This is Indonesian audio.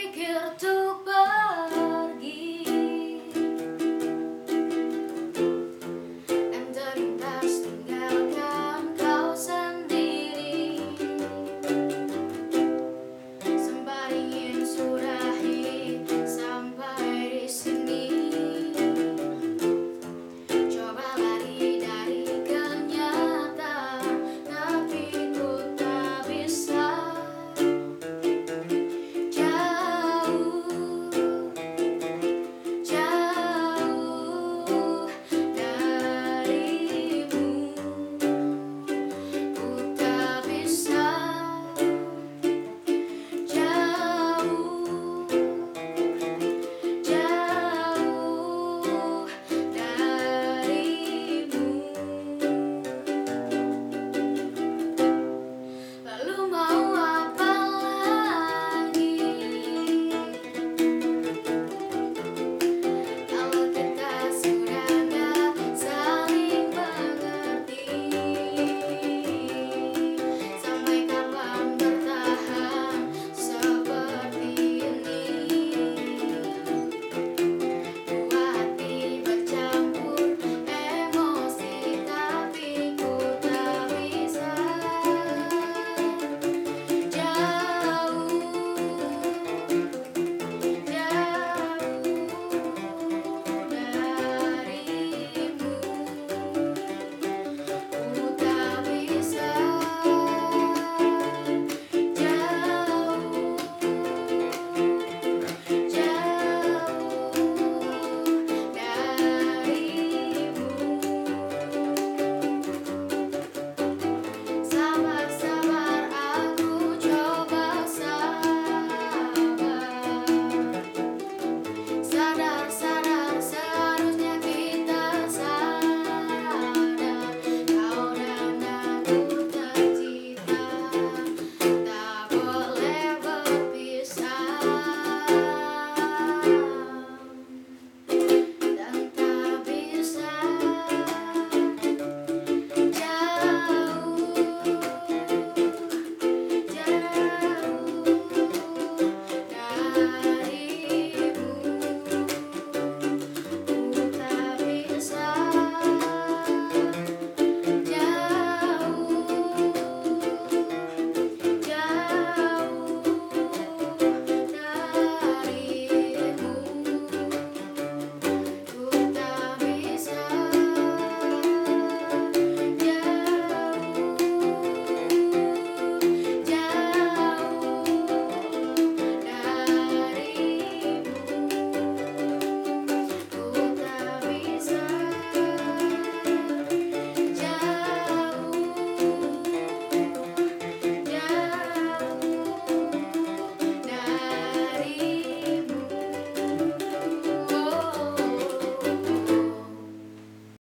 berpikir untuk pergi.